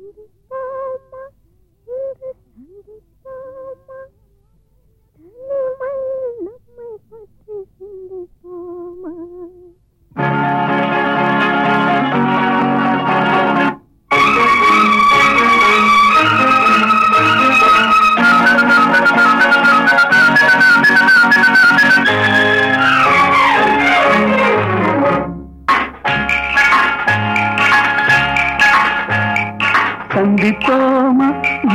Mm-hmm.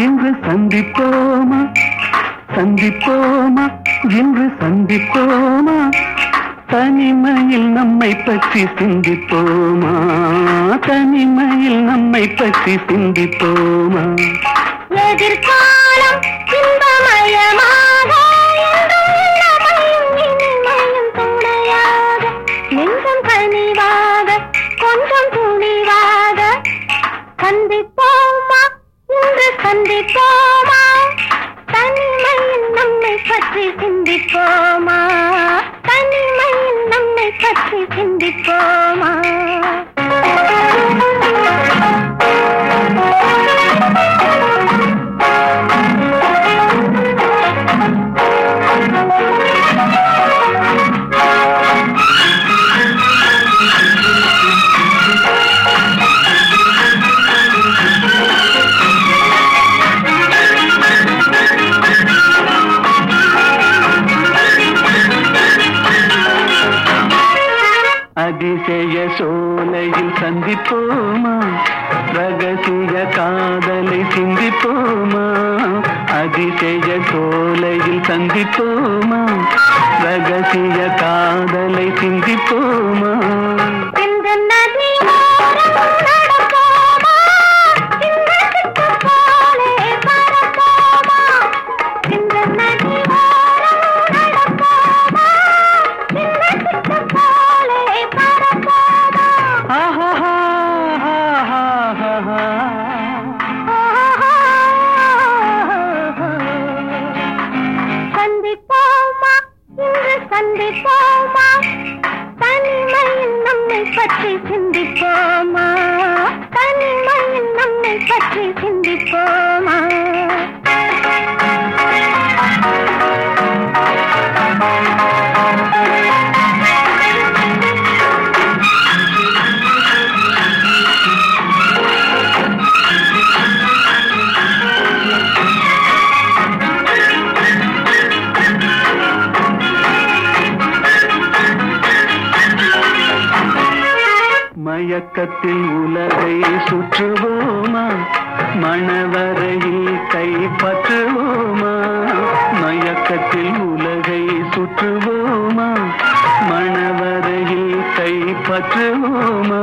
இன்று சந்திப்போமா? சந்திப்போமா? இன்று சந்திப்போமா? தனிமையில் நம்மை பற்றி சிந்திப்போமா? தனிமையில் நம்மை பற்றி சிந்திப்போமா? எதிர்காலம் இன்பமயமாக நம்மை அதிசய சோலையில் சந்திப்போமா? ரகசிய காதலை சிந்திப்போமா? அதிசய சோலையில் சந்திப்போமா? ரகசிய காதலை சிந்திப்போமா? சந்திப்போமா தனிமையில் நம்மை பற்றி சிந்திப்போமா? தனிமையில் நம்மை பற்றி சிந்திப்போமா? மயக்கத்தில் உலகை சுற்றுவோமா? மணவரையில் கைப்பற்றுவோமா மயக்கத்தில் உலகை சுற்றுவோமா? மணவரையில் கைப்பற்றுவோமா